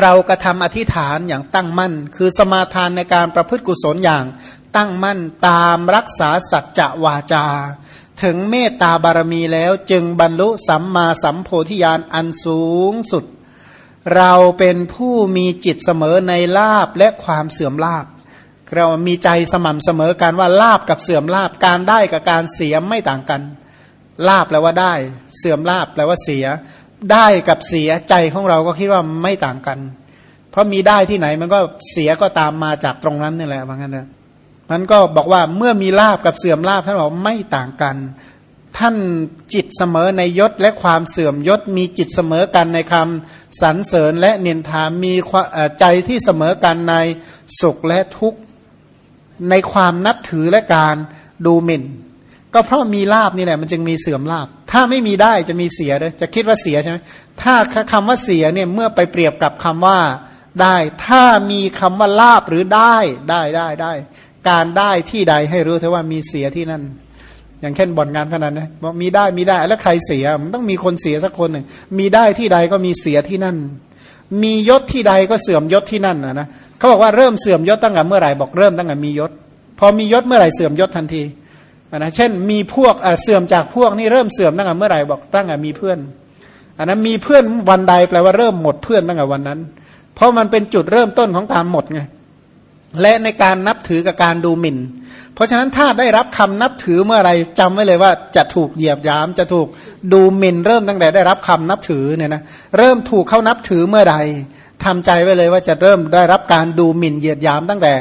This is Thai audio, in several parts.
เรากระทำอธิษฐานอย่างตั้งมั่น คือสมาทานในการประพฤติกุศลอย่างตั้งมั่นตามรักษาสัจจะวาจา ถึงเมตตาบารมีแล้วจึงบรรลุสัมมาสัมโพธิญาณอันสูงสุด เราเป็นผู้มีจิตเสมอในลาบและความเสื่อมลาบเรามีใจสม่ำเสมอกันว่าลาบกับเสื่อมลาบการได้กับการเสียไม่ต่างกันลาบแปลว่าได้ เสื่อมลาบแปลว่าเสีย ได้กับเสียใจของเราก็คิดว่าไม่ต่างกัน เพราะมีได้ที่ไหนมันก็เสียก็ตามมาจากตรงนั้นนี่แหละว่างั้นนะมันก็บอกว่าเมื่อมีลาบกับเสื่อมลาบท่านบอกไม่ต่างกัน ท่านจิตเสมอในยศและความเสื่อมยศ มีจิตเสมอกันในคำสรรเสริญและเนินทามีใจที่เสมอกันในสุขและทุกข์ในความนับถือและการดูหมิ่น ก็เพราะมีลาบนี่แหละมันจึงมีเสื่อมลาบ ถ้าไม่มีได้จะมีเสียเลยจะคิดว่าเสียใช่ไหมถ้าคำว่าเสียเนี่ยเมื่อไปเปรียบกับคำว่าได้ ถ้ามีคำว่าลาบหรือได้ได้ได้ได้ การได้ที่ใดให้รู้เถอะว่ามีเสียที่นั่น อย่างเช่นบ่อนงานขนาดนะบอกมีได้มีได้แล้วใครเสียมันต้องมีคนเสียสักคนหนึ่งมีได้ที่ใดก็มีเสียที่นั่น มียศที่ใดก็เสื่อมยศที่นั่นนะนะเขาบอกว่าเริ่มเสื่อมยศตั้งแต่เมื่อไหร่บอกเริ่มตั้งแต่มียศ พอมียศเมื่อไหร่เสื่อมยศทันที นะเช่นมีพวกเสื่อมจากพวกนี่เริ่มเสื่อมตั้งแต่เมื่อไหร่บอกตั้งแต่มีเพื่อนอันนั้นมีเพื่อนวันใดแปลว่าเริ่มหมดเพื่อนตั้งแต่วันนั้น เพราะมันเป็นจุดเริ่มต้นของการหมดไงและในการนับถือกับการดูหมิ่น เพราะฉะนั้นถ้าได้รับคำนับถือเมื่อไรจำไว้เลยว่าจะถูกเหยียบยามจะถูกดูหมิ่น เริ่มตั้งแต่ได้รับคำนับถือเนี่ยนะเริ่มถูกเข้านับถือเมื่อใดทำใจไว้เลยว่าจะเริ่มได้รับการดูหมิ่นเหยียดยามตั้งแต่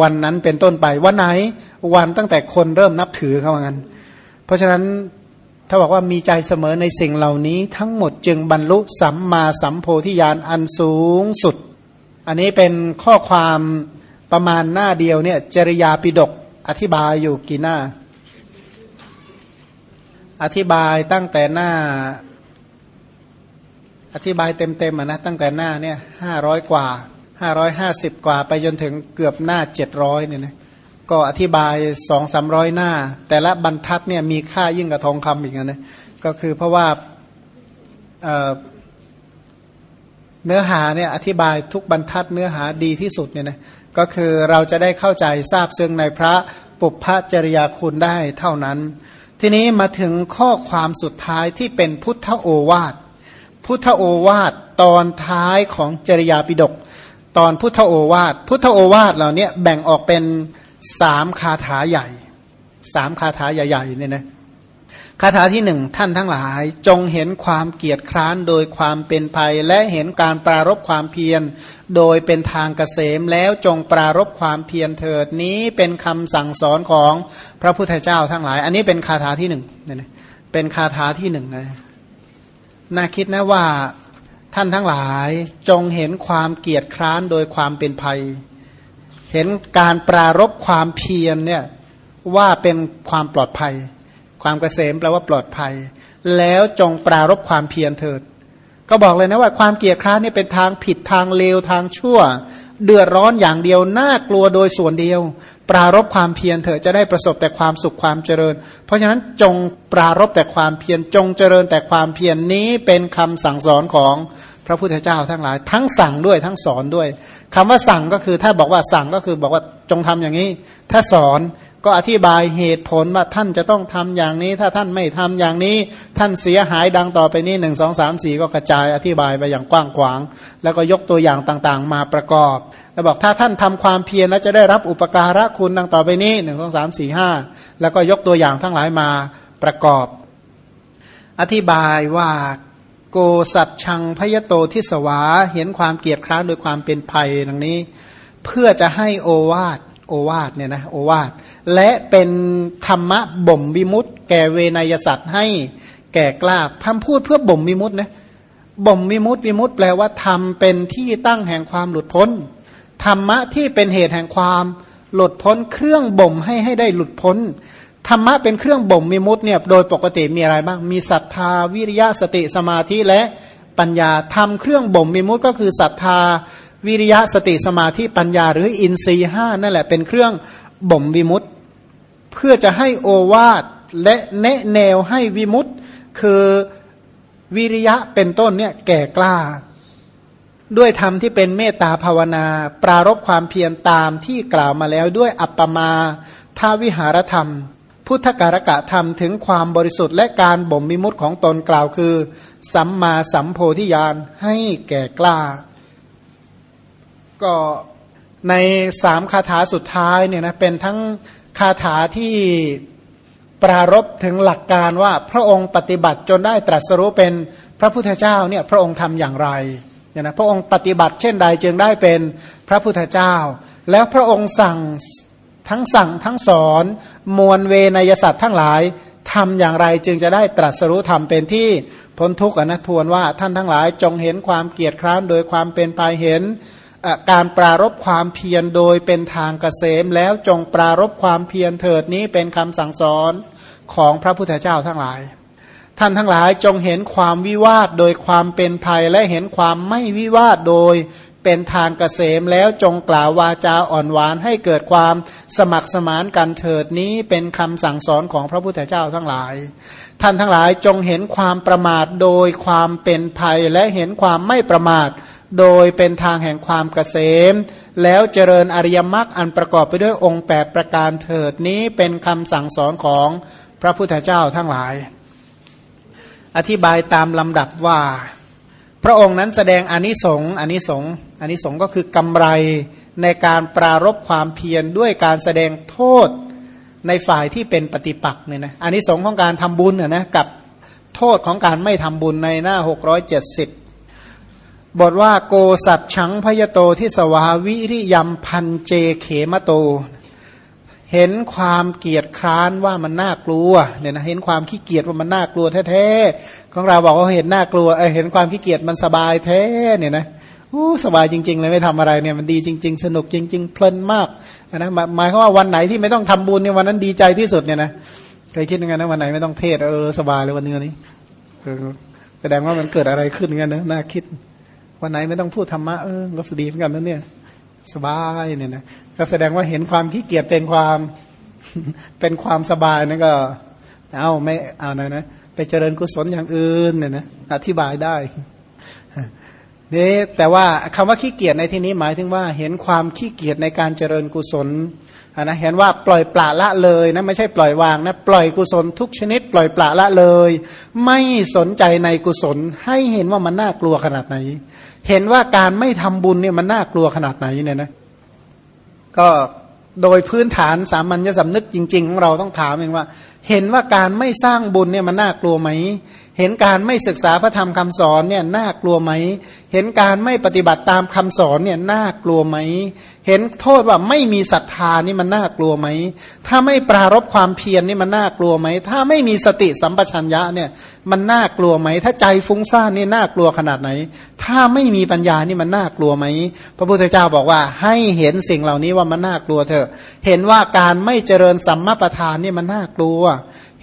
วันนั้นเป็นต้นไปวันไหน วันตั้งแต่คนเริ่มนับถือเขาว่างั้น เพราะฉะนั้นถ้าบอกว่ามีใจเสมอในสิ่งเหล่านี้ ทั้งหมดจึงบรรลุสัมมาสัมโพธิญาณอันสูงสุด อันนี้เป็นข้อความประมาณหน้าเดียวเนี่ยจริยาปิดกอธิบายอยู่กี่หน้า อธิบายตั้งแต่หน้า อธิบายเต็มๆนะตั้งแต่หน้าเนี่ยห้าร้อยกว่าห้าร้อยห้าสิบกว่าไปจนถึงเกือบหน้าเจ็ดร้อยเนี่ยนะ ก็อธิบายสองสามร้อยหน้า แต่ละบรรทัดเนี่ยมีค่ายิ่งกว่าทองคำอีกนะก็คือเพราะว่าเนื้อหาเนี่ยอธิบายทุกบรรทัดเนื้อหาดีที่สุดเนี่ยนะก็คือเราจะได้เข้าใจทราบซึ่งในพระปุพพจริยาคุณได้เท่านั้น ทีนี้มาถึงข้อความสุดท้ายที่เป็นพุทธโอวาทพุทธโอวาทตอนท้ายของจริยาปิดก ตอนพุทธโอวาทพุทธโอวาทเหล่านี้แบ่งออกเป็น สามคาถาใหญ่สามคาถาใหญ่ๆเนี่ยนะคาถาที่หนึ่งท่านทั้งหลายจงเห็นความเกียจคร้านโดยความเป็นภัย และเห็นการปรารบความเพียร โดยเป็นทางเกษมแล้วจงปรารบความเพียรเถิดนี้เป็นคำสั่งสอนของพระพุทธเจ้าทั้งหลาย อันนี้เป็นคาถาที่หนึ่งเนี่ยเป็นคาถาที่หนึ่งนะน่าคิดนะว่าท่านทั้งหลายจงเห็นความเกียจคร้านโดยความเป็นภัย เห็นการปรารบความเพียรเนี่ยว่าเป็นความปลอดภัย ความเกษมแปลว่าปลอดภัย แล้วจงปรารบความเพียรเถิด ก็บอกเลยนะว่าความเกียจคร้านนี่เป็นทางผิดทางเลวทางชั่ว เดือดร้อนอย่างเดียวน่ากลัวโดยส่วนเดียว ปรารบความเพียรเถิดจะได้ประสบแต่ความสุขความเจริญ เพราะฉะนั้นจงปรารบแต่ความเพียรจงเจริญแต่ความเพียรนนี้เป็นคำสั่งสอนของ พระพุทธเจ้าทั้งหลาย ทั้งสั่งด้วยทั้งสอนด้วยคำว่าสั่งก็คือถ้าบอกว่าสั่งก็คือบอกว่าจงทำอย่างนี้ ถ้าสอนก็อธิบายเหตุผลว่าท่านจะต้องทำอย่างนี้ ถ้าท่านไม่ทำอย่างนี้ ท่านเสียหายดังต่อไปนี้หนึ่งสองสามสี่ก็กระจายอธิบายไปอย่างกว้างขวาง แล้วก็ยกตัวอย่างต่างๆ มาประกอบ แล้วบอกถ้าท่านทำความเพียรแล้วจะได้รับอุปการะคุณดังต่อไปนี้หนึ่งสองสามสี่ห้าแล้วก็ยกตัวอย่างทั้งหลายมาประกอบ อธิบายว่า โกสัตชังพยโตทิสวา เห็นความเกียดคร้านโดยความเป็นภัยดังนี้ เพื่อจะให้โอวาทโอวาทเนี่ยนะโอวาทและเป็นธรรมะบ่มวิมุตต์แก่เวนยสัตว์ให้แก่กล้าพำพูดเพื่อบ่มวิมุตต์นะบ่มวิมุตต์วิมุตต์แปลว่าทำเป็นที่ตั้งแห่งความหลุดพ้น ธรรมะที่เป็นเหตุแห่งความหลุดพ้นเครื่องบ่มให้ให้ได้หลุดพ้น ธรรมะเป็นเครื่องบ่มวิมุตต์เนี่ยโดยปกติมีอะไรบ้าง มีศรัทธาวิริยะสติสมาธิและปัญญาทำเครื่องบ่มวิมุตต์ก็คือศรัทธาวิริยะสติสมาธิปัญญา หรืออินทรีห้านั่นแหละเป็นเครื่องบ่มวิมุตต์เพื่อจะให้โอวาทและแนะแนวให้วิมุตต์คือวิริยะเป็นต้นเนี่ยแก่กล้า ด้วยธรรมที่เป็นเมตตาภาวนา ปรารบความเพียรตามที่กล่าวมาแล้วด้วยอัปปมาทาวิหารธรรม พุทธการกะธรรมถึงความบริสุทธิ์และการบ่มมิมุตของตนกล่าวคือ สัมมาสัมโพธิญาณให้แก่กล้า ก็ในสามคาถาสุดท้ายเนี่ยนะเป็นทั้งคาถาที่ปรารบถึงหลักการว่าพระองค์ปฏิบัติจนได้ตรัสรู้เป็นพระพุทธเจ้าเนี่ยพระองค์ทำอย่างไรเนี่ยนะพระองค์ปฏิบัติเช่นใดจึงได้เป็นพระพุทธเจ้า แล้วพระองค์สั่ง ทั้งสั่งทั้งสอน มวลเวนยสัตว์ทั้งหลายทำอย่างไรจึงจะได้ตรัสรู้ธรรมเป็นที่พ้นทุกข์นะทวนว่าท่านทั้งหลายจงเห็นความเกียดคร้านโดยความเป็นไปเห็นการปรารบความเพียรโดยเป็นทางเกษมแล้วจงปรารบความเพียรเถิดนี้เป็นคำสั่งสอนของพระพุทธเจ้าทั้งหลาย ท่านทั้งหลายจงเห็นความวิวาทโดยความเป็นภัยและเห็นความไม่วิวาทโดย เป็นทางเกษมแล้วจงกล่าววาจาอ่อนหวานให้เกิดความสมัครสมานกันเถิดนี้เป็นคำสั่งสอนของพระพุทธเจ้าทั้งหลาย ท่านทั้งหลายจงเห็นความประมาทโดยความเป็นภัยและเห็นความไม่ประมาท โดยเป็นทางแห่งความเกษม แล้วเจริญอริยมรรคอันประกอบไปด้วยองค์แปดประการเถิดนี้เป็นคำสั่งสอนของพระพุทธเจ้าทั้งหลาย อธิบายตามลำดับว่า พระองค์นั้นแสดงอนิสงส์อนิสงส์ อนิสงส์ก็คือกำไรในการปรารบความเพียรด้วยการแสดงโทษในฝ่ายที่เป็นปฏิปักษ์เนี่ยนะอันิสงส์ของการทำบุญน,นะกับโทษของการไม่ทำบุญในหน้า 670 บทว่าโกสัตชังพยโตที่สวาวิริยมพันเจเขมโต เห็นความเกียดคร้านว่ามันน่ากลัวเนี่ยนะเห็นความขี้เกียจว่ามันน่ากลัวแท้ๆของเราบอกว่าเห็นน่ากลัวเออเห็นความขี้เกียจมันสบายแท้เนี่ยนะ สบายจริง ๆ เลยไม่ทำอะไรเนี่ยมันดีจริง ๆ สนุกจริง ๆ เพลินมากนะหมายความว่าวันไหนที่ไม่ต้องทำบุญเนี่ยวันนั้นดีใจที่สุดเนี่ยนะเคยคิดยังไงนะวันไหนไม่ต้องเทศเออสบายเลยวันนี้วันนี้แสดงว่ามันเกิดอะไรขึ้นเงี้ยนะน่าคิด วันไหนไม่ต้องพูดธรรมะเออก็สดีเหมือนกันนะเนี่ย สบายเนี่ยนะก็แสดงว่าเห็นความขี้เกียจเป็นความเป็นความสบายนั่นก็ เอาไม่เอาหน่อยนะไปเจริญกุศลอย่างอื่นเนี่ยนะอธิบายได้ นี่แต่ว่าคำว่าขี้เกียจในที่นี้หมายถึงว่าเห็นความขี้เกียจในการเจริญกุศลนะเห็นว่าปล่อยปละละเลยนะไม่ใช่ปล่อยวางนะปล่อยกุศลทุกชนิด ปล่อยปละละเลย ไม่สนใจในกุศล ให้เห็นว่ามันน่ากลัวขนาดไหน เห็นว่าการไม่ทำบุญเนี่ยมันน่ากลัวขนาดไหนเนี่ยนะก็โดยพื้นฐานสามัญญสำนึกจริง ๆ ของเราต้องถามเองว่า เห็นว่าการไม่สร้างบุญเนี่ยมันน่ากลัวไหม เห็นการไม่ศึกษาพระธรรมคำสอนเนี่ยน่ากลัวไหม เห็นการไม่ปฏิบัติตามคำสอนเนี่ยน่ากลัวไหม เห็นโทษว่าไม่มีศรัทธานี่มันน่ากลัวไหม ถ้าไม่ปรารบความเพียรนี่มันน่ากลัวไหม ถ้าไม่มีสติสัมปชัญญะเนี่ยมันน่ากลัวไหม ถ้าใจฟุ้งซ่านนี่น่ากลัวขนาดไหน ถ้าไม่มีปัญญานี่มันน่ากลัวไหม พระพุทธเจ้าบอกว่าให้เห็นสิ่งเหล่านี้ว่ามันน่ากลัวเถอะ เห็นว่าการไม่เจริญสัมมาประธานนี่มันน่ากลัว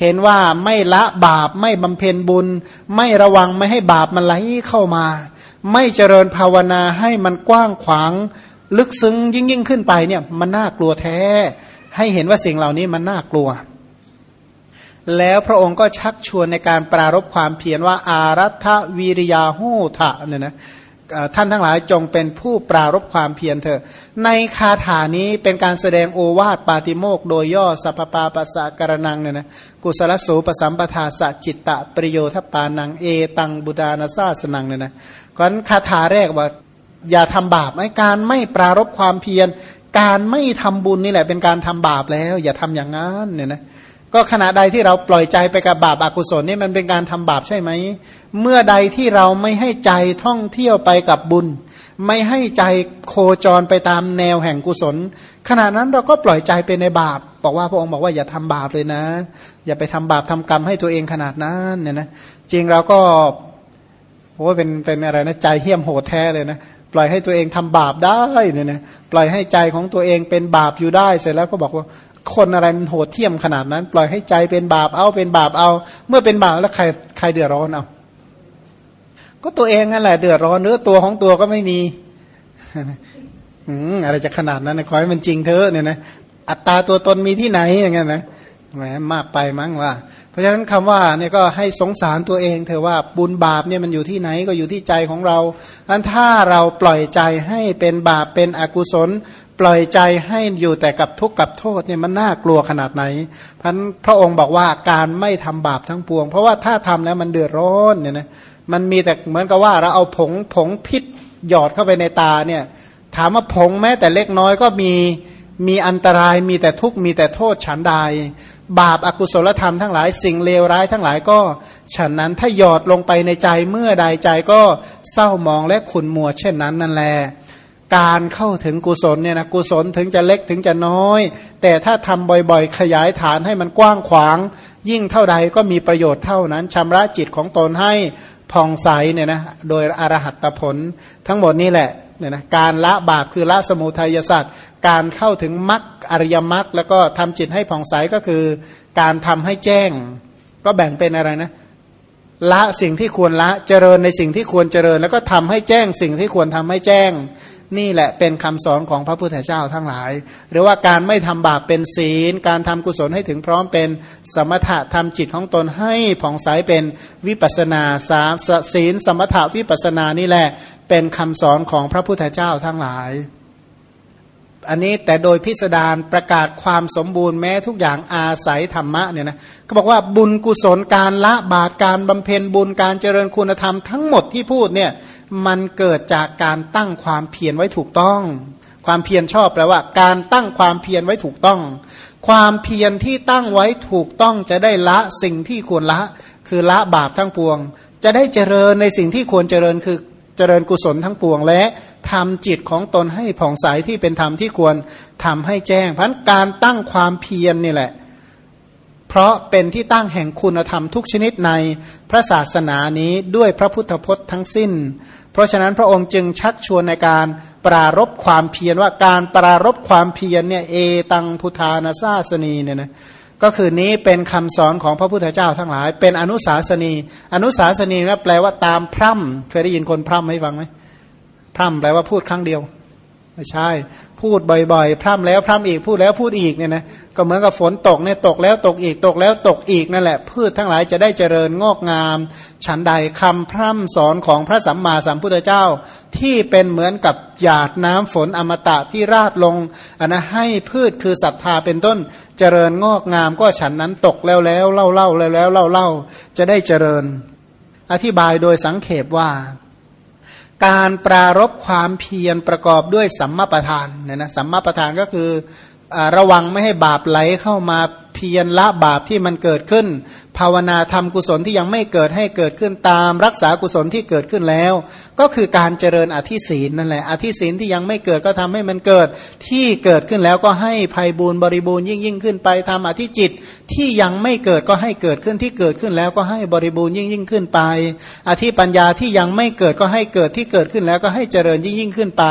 เห็นว่าไม่ละบาปไม่บำเพ็ญบุญ ไม่ระวังไม่ให้บาปมันไหลเข้ามา ไม่เจริญภาวนาให้มันกว้างขวาง ลึกซึ้งยิ่งยิ่งขึ้นไปเนี่ยมันน่ากลัวแท้ ให้เห็นว่าสิ่งเหล่านี้มันน่ากลัว แล้วพระองค์ก็ชักชวนในการปรารบความเพียรว่าอารัฐวิริยาหูทะเนี่ยนะ ท่านทั้งหลายจงเป็นผู้ปรารบความเพียรเถอะ ในคาถานี้เป็นการแสดงโอวาทปาติโมกโดยย่อสัพปาปัสสะกรนังเนี่ยนะกุศลสูปสัมปทาสะจิตตะปริโยทปานังเอตังบุดานาซาสนังเนี่ยนะก่อนคาถาแรกว่าอย่าทำบาปไอ้การไม่ปรารบความเพียร การไม่ทำบุญนี่แหละเป็นการทำบาปแล้ว อย่าทำอย่างนั้นเนี่ยนะ ก็ขณะใดที่เราปล่อยใจไปกับบาปอากุศลนี่มันเป็นการทำบาปใช่ไหม เมื่อใดที่เราไม่ให้ใจท่องเที่ยวไปกับบุญ ไม่ให้ใจโคจรไปตามแนวแห่งกุศล ขณะนั้นเราก็ปล่อยใจไปในบาป บอกว่าพระองค์บอกว่าอย่าทำบาปเลยนะ อย่าไปทำบาปทำกรรมให้ตัวเองขนาดนั้นเนี่ยนะจริงเราก็โอ้เป็นเป็นอะไรนะใจเหี้ยมโหดแท้เลยนะปล่อยให้ตัวเองทำบาปได้เนี่ยนะปล่อยให้ใจของตัวเองเป็นบาปอยู่ได้เสร็จแล้วก็บอกว่า คนอะไรมันโหดเที่ยมขนาดนั้น ปล่อยให้ใจเป็นบาปเอาเป็นบาปเอา เมื่อเป็นบาปแล้วใครใครเดือดร้อนเอาก็ตัวเองนั่นแหละเดือดร้อนเนื้อตัวของตัวก็ไม่มีอืมอะไรจะขนาดนั้นนะขอให้มันจริงเถอะเนี่ยนะอัตตาตัวตนมีที่ไหนอย่างเงี้ยนะแหมมากไปมั้งว่า เพราะฉะนั้นคำว่าเนี่ยก็ให้สงสารตัวเองเธอว่าบุญบาปเนี่ยมันอยู่ที่ไหนก็อยู่ที่ใจของเราอันถ้าเราปล่อยใจให้เป็นบาปเป็นอกุศล ปล่อยใจให้อยู่แต่กับทุกข์กับโทษเนี่ยมันน่ากลัวขนาดไหนพันพระองค์บอกว่าการไม่ทำบาปทั้งปวง เพราะว่าถ้าทำแล้วมันเดือดร้อนเนี่ยนะมันมีแต่เหมือนกับว่าเราเอาผงผงพิษหยอดเข้าไปในตาเนี่ยถามว่าผงแม้แต่เล็กน้อยก็มีมีอันตรายมีแต่ทุกข์มีแต่โทษฉันใดบาปอากุศลธรรมทั้งหลายสิ่งเลวร้ายทั้งหลายก็ ฉันนั้นถ้าหยอดลงไปในใจเมื่อใดใจก็เศร้ามองและขุนมัวเช่นนั้นนั่นแหละ การเข้าถึงกุศลเนี่ยนะกุศลถึงจะเล็กถึงจะน้อย แต่ถ้าทำบ่อยๆ ขยายฐานให้มันกว้างขวาง ยิ่งเท่าใดก็มีประโยชน์เท่านั้นชำระจิตของตนให้ผ่องใสเนี่ยนะโดยอรหัตผล ทั้งหมดนี่แหละเนี่ยนะการละบาปคือละสมุทัยสัตว์การเข้าถึงมรรคอริยมรรคแล้วก็ทำจิตให้ผ่องใสก็คือ การทำให้แจ้ง ก็แบ่งเป็นอะไรนะละสิ่งที่ควรละเจริญในสิ่งที่ควรเจริญ แล้วก็ทำให้แจ้งสิ่งที่ควรทำให้แจ้ง นี่แหละเป็นคำสอนของพระพุทธเจ้าทั้งหลาย หรือว่าการไม่ทำบาปเป็นศีล การทำกุศลให้ถึงพร้อมเป็นสมถะทำจิตของตนให้ผ่องใสเป็นวิปัสนาสามศีลสมถะวิปัสนานี่แหละเป็นคำสอนของพระพุทธเจ้าทั้งหลาย อันนี้แต่โดยพิสดารประกาศความสมบูรณ์แม้ทุกอย่างอาศัยธรรมะเนี่ยนะเขาบอกว่าบุญกุศลการละบาปการบำเพ็ญบุญการเจริญคุณธรรมทั้งหมดที่พูดเนี่ยมันเกิดจากการตั้งความเพียรไว้ถูกต้อง ความเพียรชอบแปลว่า การตั้งความเพียรไว้ถูกต้อง ความเพียรที่ตั้งไว้ถูกต้องจะได้ละสิ่งที่ควรละ คือละบาปทั้งปวง จะได้เจริญในสิ่งที่ควรเจริญคือเจริญกุศลทั้งปวงและ ทำจิตของตนให้ผ่องใสที่เป็นธรรมที่ควรทำให้แจ้ง เพันการตั้งความเพียรนี่แหละ เพราะเป็นที่ตั้งแห่งคุณธรรมทุกชนิดในพระศาสนานี้ด้วยพระพุทธพจน์ทั้งสิ้น เพราะฉะนั้นพระองค์จึงชักชวนในการปรารบความเพียรว่าการปรารบความเพียรเนี่ยเอตังพุทานาซาสนีเนี่ยนะก็คือนี้เป็นคำสอนของพระพุทธเจ้าทั้งหลาย เป็นอนุสาสนี อนุสาสนีนะแปลว่าตามพร่ำเคยได้ยินคนพร่ำให้ฟังไหม ร่ำแปลว่าพูดครั้งเดียว ไม่ใช่ พูดบ่อยๆ พร่ำแล้วพร่ำอีกพูดแล้วพูดอีกเนี่ยนะก็เหมือนกับฝนตกเนี่ยตกแล้วตกอีกตกแล้วตกอีกนั่นแหละ พืชทั้งหลายจะได้เจริญงอกงาม ฉันใดคำพร่ำสอนของพระสัมมาสัมพุทธเจ้า ที่เป็นเหมือนกับหยาดน้ำฝนอมตะที่ราดลงอันนะให้พืชคือศรัทธาเป็นต้นเจริญงอกงาม ก็ฉันนั้นตกแล้วแล้วเล่าเล่าแล้วแล้วเล่าเล่าจะได้เจริญ อธิบายโดยสังเขปว่า การปรารบความเพียรประกอบด้วยสัมมาประธานเนี่ยนะสัมมาประธานก็คืออระวังไม่ให้บาปไหลเข้ามาเพียรละบาปที่มันเกิดขึ้นภาวนาทำกุศลที่ยังไม่เกิดให้เกิดขึ้นตาม รักษากุศลที่เกิดขึ้นแล้ว ก็คือการเจริญอธิศีนนั่นแหละอธิศีนที่ยังไม่เกิดก็ทำให้มันเกิด ที่เกิดขึ้นแล้วก็ให้ภัยบูรณ์บริบูรณ์ยิ่งยิ่งขึ้นไปทำอธิจิตที่ยังไม่เกิดก็ให้เกิดขึ้นที่เกิดขึ้นแล้วก็ให้บริบูรณ์ยิ่งยิ่งขึ้นไป อธิปัญญาที่ยังไม่เกิดก็ให้เกิดที่เกิดขึ้นแล้วก็ให้เจริญยิ่งยิ่งขึ้นไป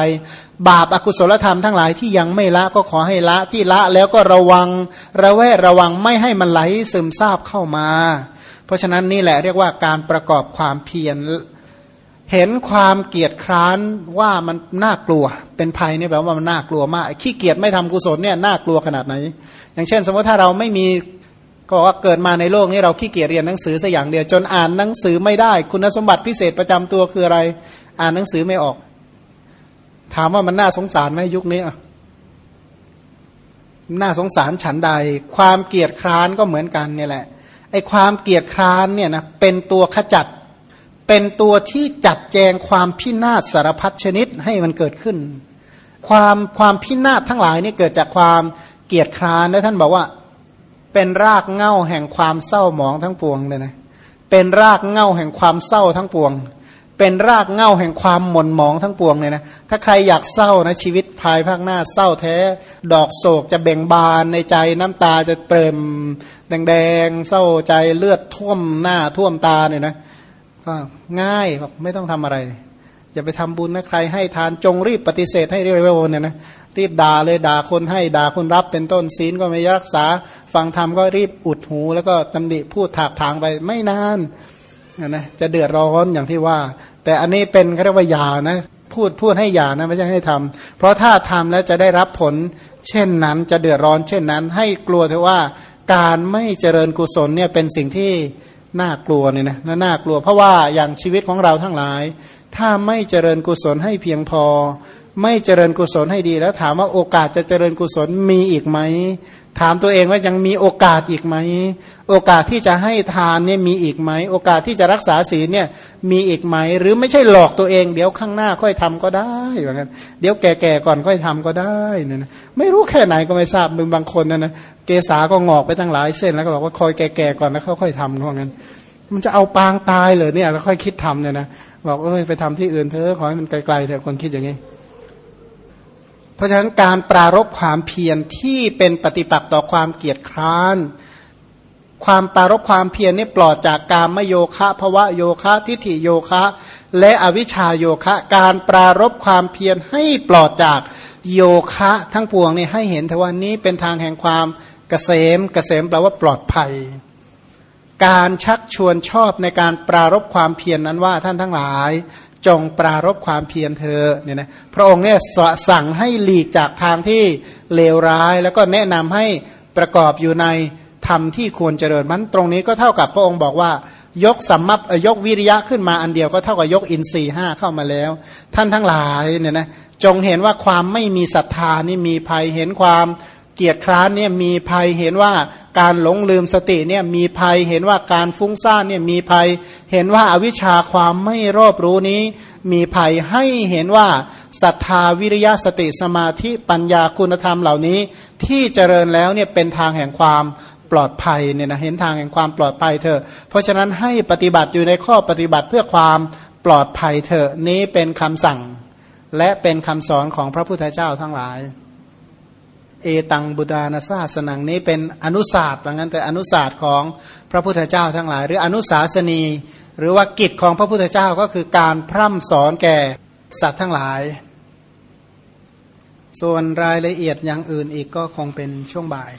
บาปอากุศลธรรมทั้งหลายที่ยังไม่ละก็ขอให้ละที่ละแล้วก็ระวังระแวดระวังไม่ให้มันไหลซึมซาบเข้ามาเพราะฉะนั้นนี่แหละเรียกว่าการประกอบความเพียรเห็นความเกียจคร้านว่ามันน่ากลัว เป็นภัยนี่แปลว่ามันน่ากลัวมากขี้เกียจไม่ทำกุศลเนี่ยน่ากลัวขนาดไหน อย่างเช่น สมมติถ้าเราไม่มีก็ว่าเกิดมาในโลกนี้เราขี้เกียจเรียนหนังสือสัอย่างเดียวจนอ่านหนังสือไม่ได้ คุณสมบัติพิเศษประจำตัวคืออะไร อ่านหนังสือไม่ออก ถามว่ามันน่าสงสารไหมยุคนี้น่าสงสารฉันใด ความเกียดคร้านก็เหมือนกันเนี่ยแหละ ไอ้ความเกียดคร้านเนี่ยนะเป็นตัวขจัด เป็นตัวที่จัดแจงความพินาศสารพัดชนิดให้มันเกิดขึ้น ความความพินาศทั้งหลายนี่เกิดจากความเกียดคร้านและท่านบอกว่า เป็นรากเง่าแห่งความเศร้าหมองทั้งปวงเลยนะเป็นรากเง่าแห่งความเศร้าทั้งปวง เป็นรากเง่าแห่งความหม่นหมองทั้งปวงเนี่ยนะถ้าใครอยากเศร้านะชีวิตภายภาคหน้าเศร้าแท้ ดอกโศกจะเบ่งบานในใจน้ำตาจะเปรมแดงๆเศร้าใจเลือดท่วมหน้าท่วมตาเนี่ยนะก็ง่ายแบอกไม่ต้องทำอะไร อย่าไปทำบุญนะใครให้ทานจงรีบปฏิเสธให้เร็วๆเนี่ยนะรีบด่าเลยด่าคนให้ด่าคนรับเป็นต้นศีลก็ไม่รักษา ฟังธรรมก็รีบอุดหู แล้วก็ตำหนิพูดถากถางไปไม่นาน นะจะเดือดร้อนอย่างที่ว่า แต่อันนี้เป็นเขาเรียกว่ายานะพูดพูดให้ยานะไม่ใช่ให้ทำเพราะถ้าทำแล้วจะได้รับผล เช่นนั้นจะเดือดร้อน เช่นนั้น ให้กลัวเถอะว่าการไม่เจริญกุศลเนี่ยเป็นสิ่งที่น่ากลัวเนี่ยนะน่ากลัว เพราะว่าอย่างชีวิตของเราทั้งหลาย ถ้าไม่เจริญกุศลให้เพียงพอ ไม่เจริญกุศลให้ดีแล้ว ถามว่าโอกาสจะเจริญกุศลมีอีกไหม ถามตัวเองว่ายังมีโอกาสอีกไหม โอกาสที่จะให้ทานเนี่ยมีอีกไหม โอกาสที่จะรักษาศีลเนี่ยมีอีกไหม หรือไม่ใช่หลอกตัวเอง เดี๋ยวข้างหน้าค่อยทำก็ได้เหมือนกันเดี๋ยวแก่ๆก่อนค่อยทำก็ได้เนี่ยนะไม่รู้แค่ไหนก็ไม่ทราบมึงบางคนนะนะเกษาก็งอกไปตั้งหลายเส้นแล้วก็บอกว่าคอยแก่ๆก่อนแล้วค่อยๆทำเพราะงั้นมันจะเอาปางตายเลยเนี่ยแล้วค่อยคิดทำเนี่ยนะบอกเอ้ยไปทำที่อื่นเถอะขอให้มันไกลๆเถอะคนคิดอย่างนี้ เพราะฉะนั้นการปรารบความเพียรที่เป็นปฏิปักษ์ต่อความเกียจคร้าน ความปรารบความเพียรนี่ปลอดจากการมโยคะภวะโยคะทิฏฐิโยคะ และอวิชชาโยคะ การปรารบความเพียรให้ปลอดจากโยคะทั้งปวงนี่ให้เห็นทวันนี้เป็นทางแห่งความเกษมเกษมแปลว่าปลอดภัย การชักชวนชอบในการปรารบความเพียรนนั้นว่าท่านทั้งหลาย จงปรารบความเพียรเธอเนี่ยนะพระองค์เนี่ยสั่งให้หลีกจากทางที่เลวร้าย แล้วก็แนะนำให้ประกอบอยู่ในธรรมที่ควรเจริญมันตรงนี้ก็เท่ากับพระองค์บอกว่ายกสัมมัปยกวิริยะขึ้นมาอันเดียวก็เท่ากับยกอินทรีห้าเข้ามาแล้ว ท่านทั้งหลายเนี่ยนะจงเห็นว่าความไม่มีศรัทธานี่มีภัยเห็นความเกียรติคร้านเนี่ยมีภัยเห็นว่า การหลงลืมสติเนี่ยมีภัยเห็นว่าการฟุ้งซ่านเนี่ยมีภัย เห็นว่าอาวิชชาความไม่รอบรู้นี้ มีภัยให้เห็นว่าศรัทธาวิริยะสติสมาธิปัญญาคุณธรรมเหล่านี้ ที่เจริญแล้วเนี่ยเป็นทางแห่งความปลอดภัยเนี่ยนะเห็นทางแห่งความปลอดภัยเถอเพราะฉะนั้นให้ปฏิบัติอยู่ในข้อปฏิบัติเพื่อความปลอดภัยเถอนี้เป็นคำสั่ง และเป็นคำสอนของพระพุทธเจ้าทั้งหลาย เอตังบุดานาซาสนังนี้เป็นอนุศาสตร์ว่างั้นแต่อนุศาสตร์ของพระพุทธเจ้าทั้งหลาย หรืออนุสาสนี หรือว่ากิจของพระพุทธเจ้าก็คือการพร่ำสอนแก่สัตว์ทั้งหลาย ส่วนรายละเอียดอย่างอื่นอีกก็คงเป็นช่วงบ่าย